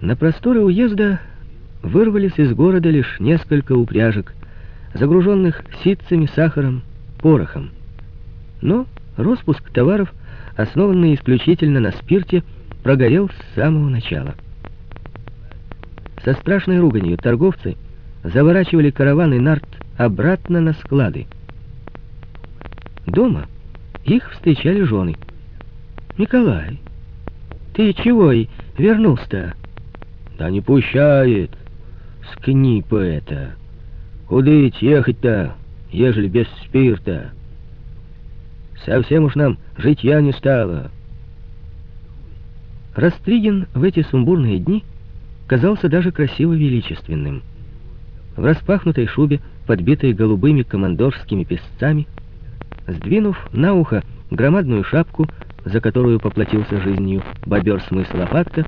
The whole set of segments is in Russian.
На просторы уезда вырвались из города лишь несколько упряжек, загруженных ситцами, сахаром, порохом. Но распуск товаров, основанный исключительно на спирте, прогорел с самого начала. Со страшной руганью торговцы заворачивали караваны нарт обратно на склады. Дома их встречали жены. «Николай, ты чего и вернулся-то?» «Да не пущает, скнипа это. Куда ехать-то, ежели без спирта? Совсем уж нам житья не стало». Растригин в эти сумбурные дни казался даже красиво величественным. В распахнутой шубе, подбитой голубыми командорскими песцами, сдвинув на ухо громадную шапку, за которую поплатился жизнью бобер смысл лопатка,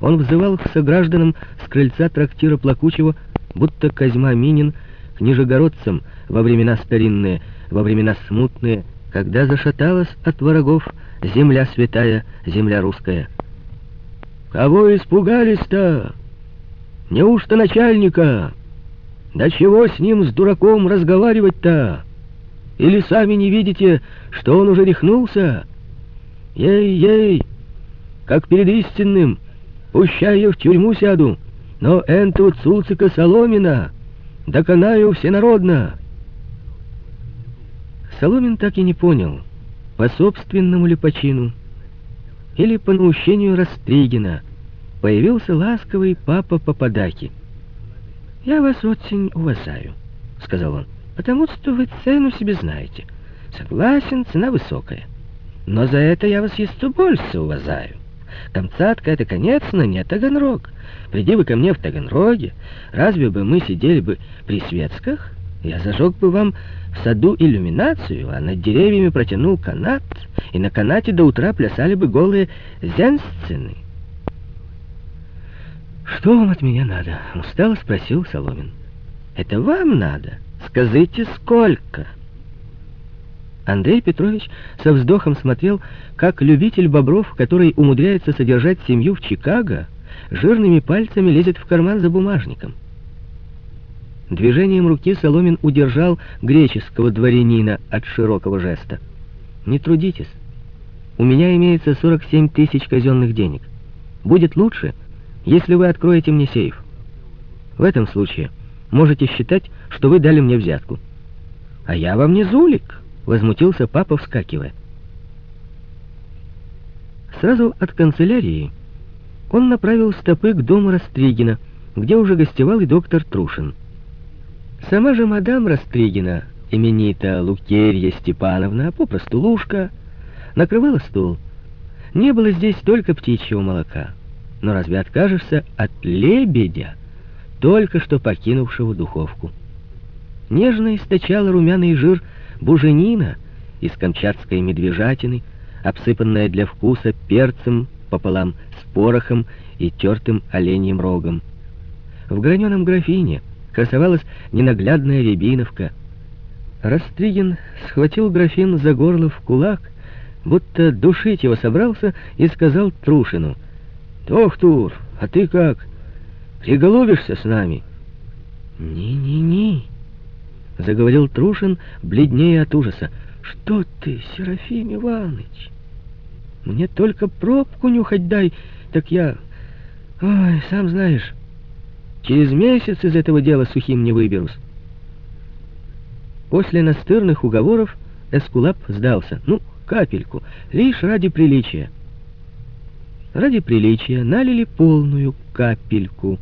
он взывал к согражданам с крыльца трактира Плакучего, будто Козьма Минин к нижегородцам во времена старинные, во времена смутные, когда зашаталась от врагов земля святая, земля русская. «Кого испугались-то? Неужто начальника? Да чего с ним, с дураком, разговаривать-то? Или сами не видите, что он уже рехнулся? Ей-ей, как перед истинным, пущай я в тюрьму сяду, но энту цуцика Соломина доконаю всенародно». Соломин так и не понял, по собственному ли почину, или по наущению Растригина, появился ласковый папа Попадаки. «Я вас очень уважаю», — сказал он, — «потому что вы цену себе знаете. Согласен, цена высокая. Но за это я вас еще больше уважаю. Камцатка — это конец, но не Таганрог. Приди вы ко мне в Таганроге, разве бы мы сидели бы при Светсках? Я зажег бы вам в саду иллюминацию, а над деревьями протянул канат, и на канате до утра плясали бы голые зенсцены. «Что вам от меня надо?» — устало спросил Соломин. «Это вам надо? Скажите, сколько?» Андрей Петрович со вздохом смотрел, как любитель бобров, который умудряется содержать семью в Чикаго, жирными пальцами лезет в карман за бумажником. Движением руки Соломин удержал греческого дворянина от широкого жеста. «Не трудитесь. У меня имеется 47 тысяч казенных денег. Будет лучше, если вы откроете мне сейф. В этом случае можете считать, что вы дали мне взятку». «А я вам не зулик», — возмутился папа, вскакивая. Сразу от канцелярии он направил стопы к дому Растригина, где уже гостевал и доктор Трушин. Сама же мадам Растригина, именита Лукерья Степановна, попросту Лушка, накрывала стол. Не было здесь только птичьего молока. Но разве откажешься от лебедя, только что покинувшего духовку? Нежно источала румяный жир буженина из камчатской медвежатины, обсыпанная для вкуса перцем пополам с порохом и тертым оленьим рогом. В граненом графине — красовалась ненаглядная рябиновка. Растригин схватил графин за горло в кулак, будто душить его собрался, и сказал Трушину, «Доктор, а ты как, приголубишься с нами?» «Не-не-не», — заговорил Трушин, бледнее от ужаса. «Что ты, Серафим Иванович? Мне только пробку нюхать дай, так я... Ой, сам знаешь, Через месяц из этого дела сухим не выберусь. После настырных уговоров Эскулап сдался. Ну, капельку, лишь ради приличия. Ради приличия налили полную капельку.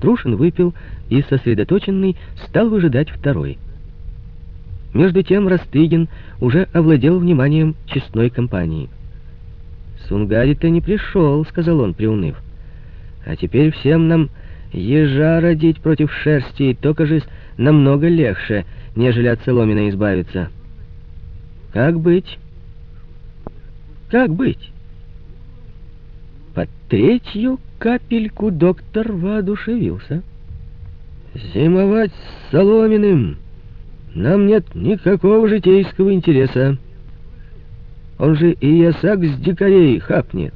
Трушин выпил и, сосредоточенный, стал выжидать второй. Между тем Растыгин уже овладел вниманием честной компании. «Сунгари-то не пришел», — сказал он, приуныв. А теперь всем нам ежа родить против шерсти, и то, кажется, намного легче, нежели от соломина избавиться. Как быть? Как быть? Под третью капельку доктор воодушевился. Зимовать с соломенным нам нет никакого житейского интереса. Он же и ясак с дикарей хапнет.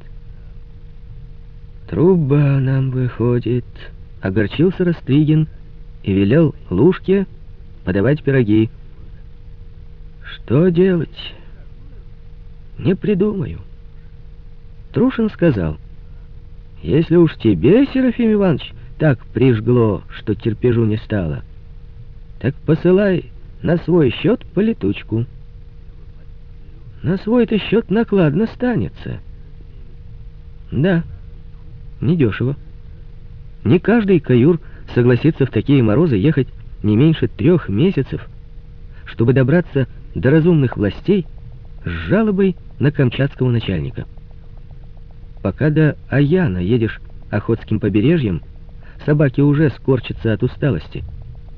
«Труба нам выходит», — огорчился Растригин и велел Лужке подавать пироги. «Что делать? Не придумаю». Трушин сказал, «Если уж тебе, Серафим Иванович, так прижгло, что терпежу не стало, так посылай на свой счет полетучку. На свой-то счет накладно станется». «Да» недешево. Не каждый каюр согласится в такие морозы ехать не меньше трех месяцев, чтобы добраться до разумных властей с жалобой на камчатского начальника. Пока до Аяна едешь Охотским побережьем, собаки уже скорчатся от усталости,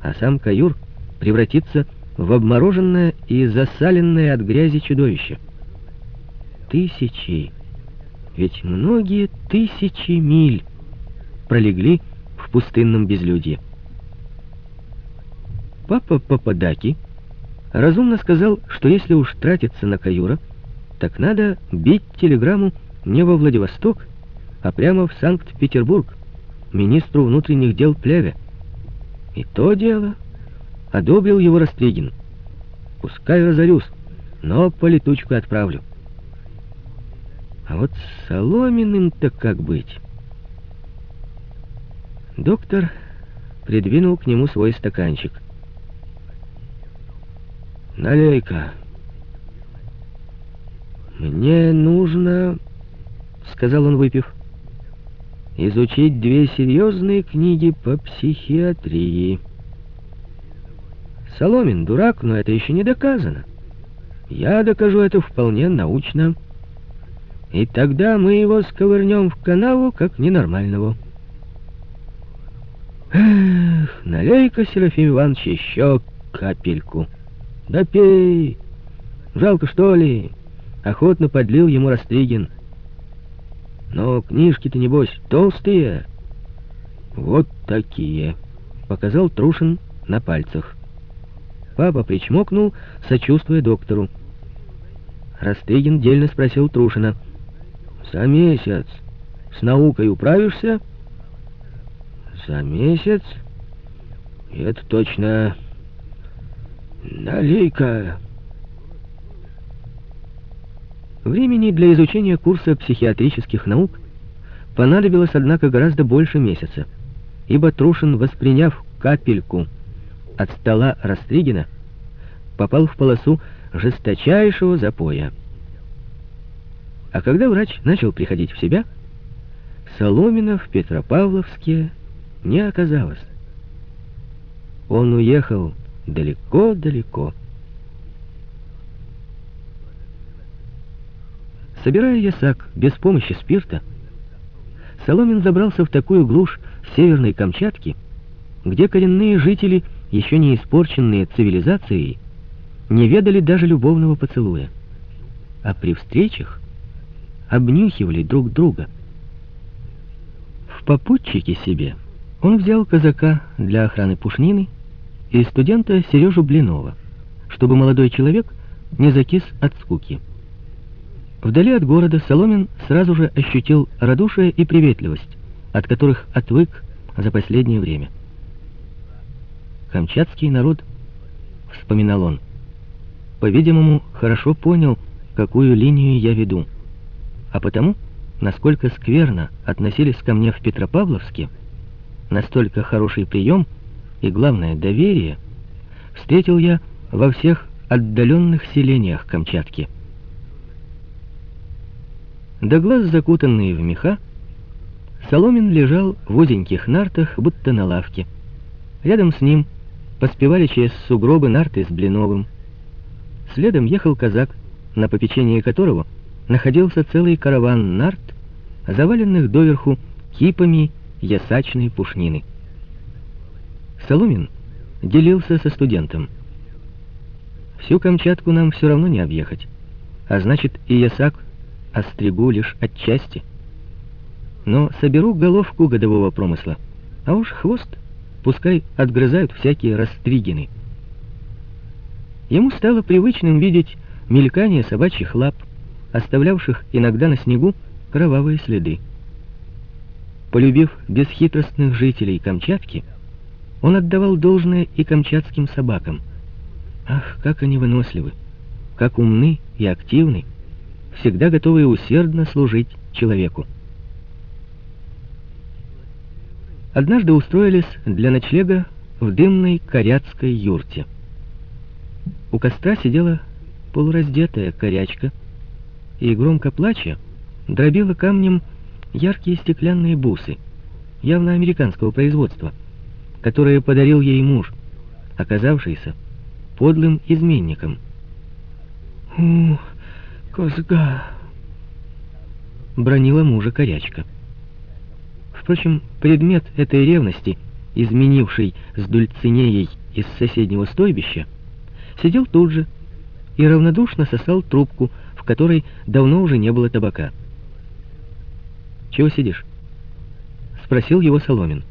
а сам каюр превратится в обмороженное и засаленное от грязи чудовище. Тысячи ведь многие тысячи миль пролегли в пустынном безлюдье. Папа Пападаки разумно сказал, что если уж тратиться на каюра, так надо бить телеграмму не во Владивосток, а прямо в Санкт-Петербург, министру внутренних дел Плеве. И то дело одобрил его Растригин. Пускай разорюсь, но по летучку отправлю. А вот с Соломиным-то как быть? Доктор придвинул к нему свой стаканчик. «Налей-ка». «Мне нужно...» — сказал он, выпив. «Изучить две серьезные книги по психиатрии». Соломин дурак, но это еще не доказано. Я докажу это вполне научно. И тогда мы его сковырнем в канаву, как ненормального. Эх, налей-ка, Серафим Иванович, еще капельку. Да пей. Жалко, что ли? Охотно подлил ему Растригин. Но книжки-то, небось, толстые. Вот такие. Показал Трушин на пальцах. Папа причмокнул, сочувствуя доктору. Растригин дельно спросил Трушина — за месяц с наукой управишься? За месяц? Это точно... Налей-ка... Времени для изучения курса психиатрических наук понадобилось, однако, гораздо больше месяца, ибо Трушин, восприняв капельку от стола Растригина, попал в полосу жесточайшего запоя. А когда врач начал приходить в себя, Соломина в Петропавловске не оказалось. Он уехал далеко-далеко. Собирая ясак без помощи спирта, Соломин забрался в такую глушь северной Камчатки, где коренные жители, еще не испорченные цивилизацией, не ведали даже любовного поцелуя. А при встречах обнюхивали друг друга. В попутчике себе он взял казака для охраны пушнины и студента Сережу Блинова, чтобы молодой человек не закис от скуки. Вдали от города Соломин сразу же ощутил радушие и приветливость, от которых отвык за последнее время. «Камчатский народ», — вспоминал он, — «по-видимому, хорошо понял, какую линию я веду» а потому, насколько скверно относились ко мне в Петропавловске, настолько хороший прием и, главное, доверие встретил я во всех отдаленных селениях Камчатки. До глаз закутанный в меха, Соломин лежал в узеньких нартах, будто на лавке. Рядом с ним поспевали через сугробы нарты с Блиновым. Следом ехал казак, на попечении которого находился целый караван нарт, заваленных доверху кипами ясачной пушнины. Соломин делился со студентом. Всю Камчатку нам все равно не объехать, а значит и ясак остригу лишь отчасти. Но соберу головку годового промысла, а уж хвост пускай отгрызают всякие растригины. Ему стало привычным видеть мелькание собачьих лап, оставлявших иногда на снегу кровавые следы. Полюбив бесхитростных жителей Камчатки, он отдавал должное и камчатским собакам. Ах, как они выносливы, как умны и активны, всегда готовые усердно служить человеку. Однажды устроились для ночлега в дымной коряцкой юрте. У костра сидела полураздетая корячка и, громко плача, дробила камнем яркие стеклянные бусы, явно американского производства, которые подарил ей муж, оказавшийся подлым изменником. «У, козга!» — бронила мужа корячка. Впрочем, предмет этой ревности, изменивший с Дульцинеей из соседнего стойбища, сидел тут же и равнодушно сосал трубку, в которой давно уже не было табака. «Чего сидишь?» — спросил его Соломин.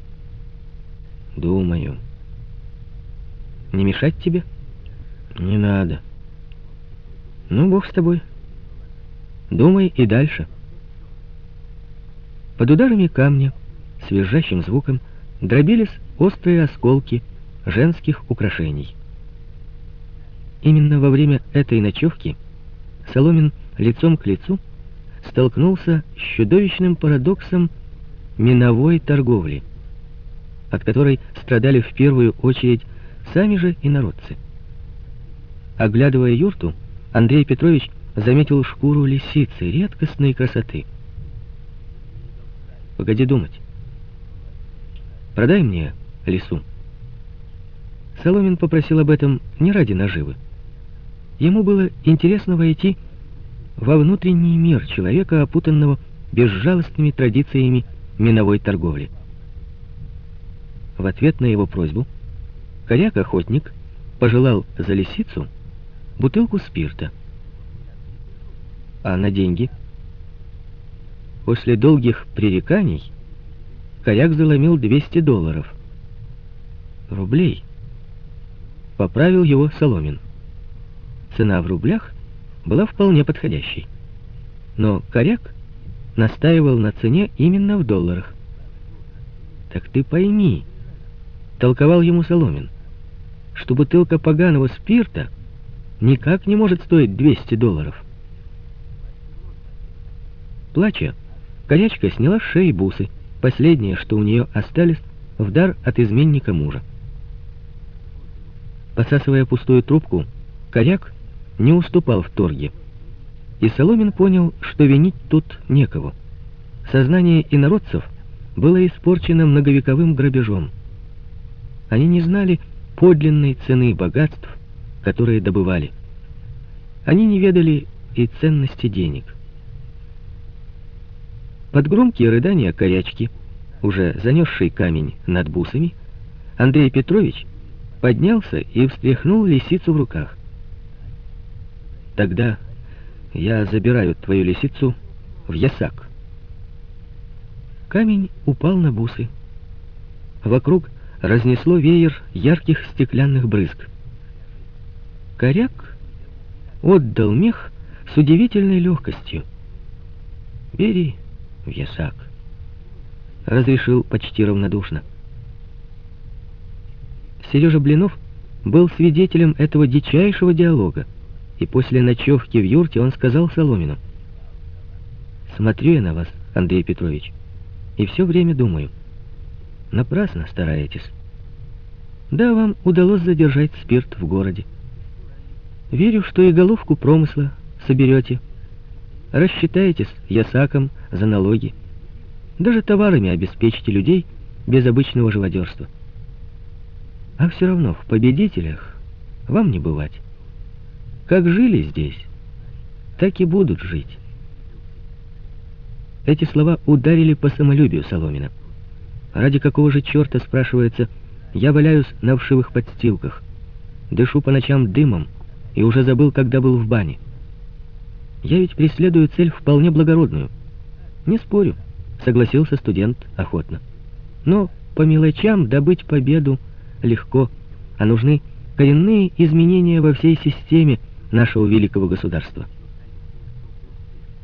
«Думаю». «Не мешать тебе?» «Не надо». «Ну, бог с тобой. Думай и дальше». Под ударами камня, с звуком, дробились острые осколки женских украшений. Именно во время этой ночевки Соломин лицом к лицу столкнулся с чудовищным парадоксом миновой торговли, от которой страдали в первую очередь сами же инородцы. Оглядывая юрту, Андрей Петрович заметил шкуру лисицы редкостной красоты. «Погоди думать. Продай мне лису». Соломин попросил об этом не ради наживы. Ему было интересно войти во внутренний мир человека, опутанного безжалостными традициями миновой торговли. В ответ на его просьбу коряк-охотник пожелал за лисицу бутылку спирта. А на деньги? После долгих пререканий коряк заломил 200 долларов. Рублей. Поправил его Соломин. Цена в рублях была вполне подходящей. Но коряк настаивал на цене именно в долларах. «Так ты пойми», — толковал ему Соломин, «что бутылка поганого спирта никак не может стоить 200 долларов». Плача, корячка сняла с шеи бусы, последнее, что у нее остались, в дар от изменника мужа. Посасывая пустую трубку, коряк не уступал в торге. И Соломин понял, что винить тут некого. Сознание инородцев было испорчено многовековым грабежом. Они не знали подлинной цены богатств, которые добывали. Они не ведали и ценности денег. Под громкие рыдания корячки, уже занесший камень над бусами, Андрей Петрович поднялся и встряхнул лисицу в руках. Тогда я забираю твою лисицу в ясак. Камень упал на бусы. Вокруг разнесло веер ярких стеклянных брызг. Коряк отдал мех с удивительной легкостью. «Бери в ясак», — разрешил почти равнодушно. Сережа Блинов был свидетелем этого дичайшего диалога и после ночевки в юрте он сказал Соломину, «Смотрю я на вас, Андрей Петрович, и все время думаю, напрасно стараетесь. Да, вам удалось задержать спирт в городе. Верю, что и головку промысла соберете, рассчитаетесь ясаком за налоги, даже товарами обеспечите людей без обычного живодерства. А все равно в победителях вам не бывать. Как жили здесь, так и будут жить. Эти слова ударили по самолюбию Соломина. Ради какого же черта, спрашивается, я валяюсь на вшивых подстилках, дышу по ночам дымом и уже забыл, когда был в бане. Я ведь преследую цель вполне благородную. Не спорю, согласился студент охотно. Но по мелочам добыть победу легко, а нужны коренные изменения во всей системе, нашего великого государства.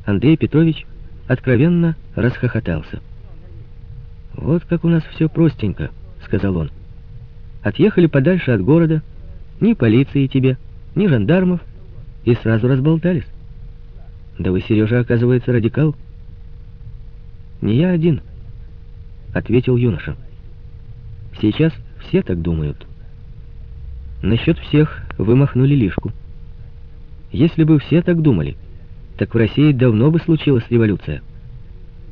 Андрей Петрович откровенно расхохотался. «Вот как у нас все простенько», — сказал он. «Отъехали подальше от города, ни полиции тебе, ни жандармов, и сразу разболтались. Да вы, Сережа, оказывается, радикал?» «Не я один», — ответил юноша. «Сейчас все так думают». Насчет всех вы махнули лишку. Если бы все так думали, так в России давно бы случилась революция.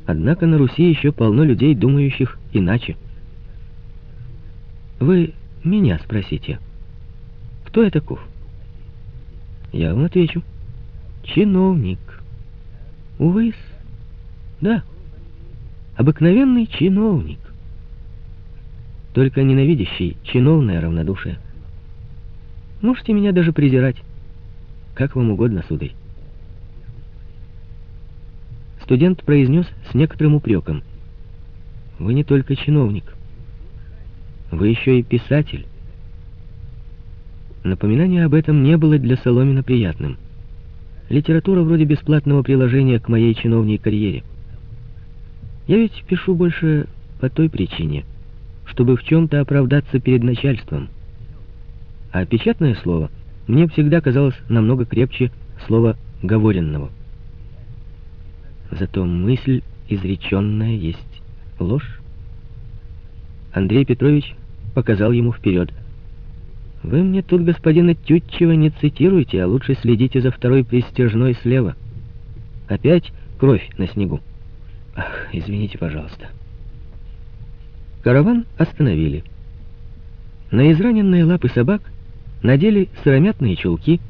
Однако на Руси еще полно людей, думающих иначе. Вы меня спросите, кто я таков? Я вам отвечу. Чиновник. Увы, да, обыкновенный чиновник. Только ненавидящий чиновное равнодушие. Можете меня даже презирать. Как вам угодно, сударь. Студент произнес с некоторым упреком. Вы не только чиновник. Вы еще и писатель. Напоминание об этом не было для Соломина приятным. Литература вроде бесплатного приложения к моей чиновней карьере. Я ведь пишу больше по той причине, чтобы в чем-то оправдаться перед начальством. А печатное слово мне всегда казалось намного крепче слова «говоренного». Зато мысль изреченная есть ложь. Андрей Петрович показал ему вперед. «Вы мне тут господина Тютчева не цитируйте, а лучше следите за второй пристежной слева. Опять кровь на снегу. Ах, извините, пожалуйста». Караван остановили. На израненные лапы собак надели сыромятные чулки,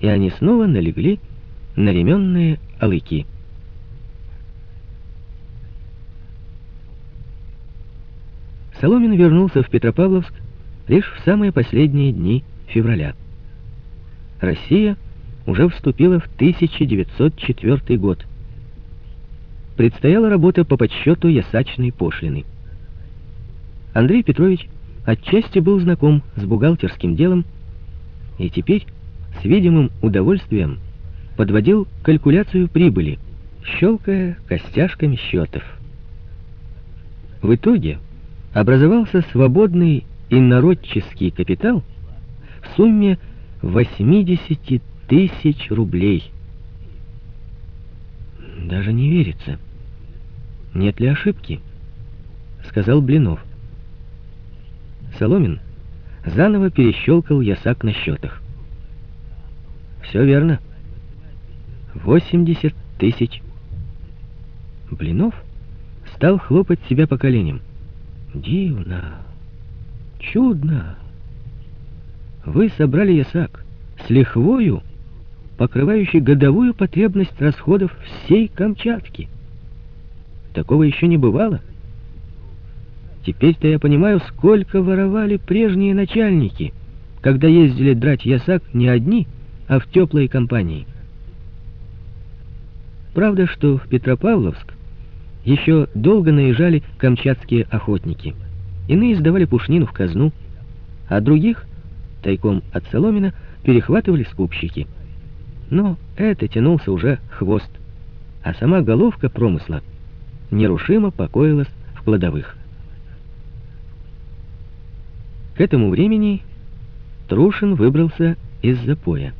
и они снова налегли на ременные алыки. Соломин вернулся в Петропавловск лишь в самые последние дни февраля. Россия уже вступила в 1904 год. Предстояла работа по подсчету ясачной пошлины. Андрей Петрович отчасти был знаком с бухгалтерским делом и теперь с видимым удовольствием подводил калькуляцию прибыли, щелкая костяшками счетов. В итоге образовался свободный инородческий капитал в сумме 80 тысяч рублей. Даже не верится. Нет ли ошибки? Сказал Блинов. Соломин заново перещелкал ясак на счетах. Все верно. 80 тысяч. Блинов стал хлопать себя по коленям. Дивно, чудно. Вы собрали ясак с лихвою, покрывающий годовую потребность расходов всей Камчатки. Такого еще не бывало. Теперь-то я понимаю, сколько воровали прежние начальники, когда ездили драть ясак не одни, а в теплые компании. Правда, что в Петропавловск еще долго наезжали камчатские охотники. Иные сдавали пушнину в казну, а других, тайком от Соломина, перехватывали скупщики. Но это тянулся уже хвост, а сама головка промысла нерушимо покоилась в кладовых. К этому времени Трушин выбрался из запоя.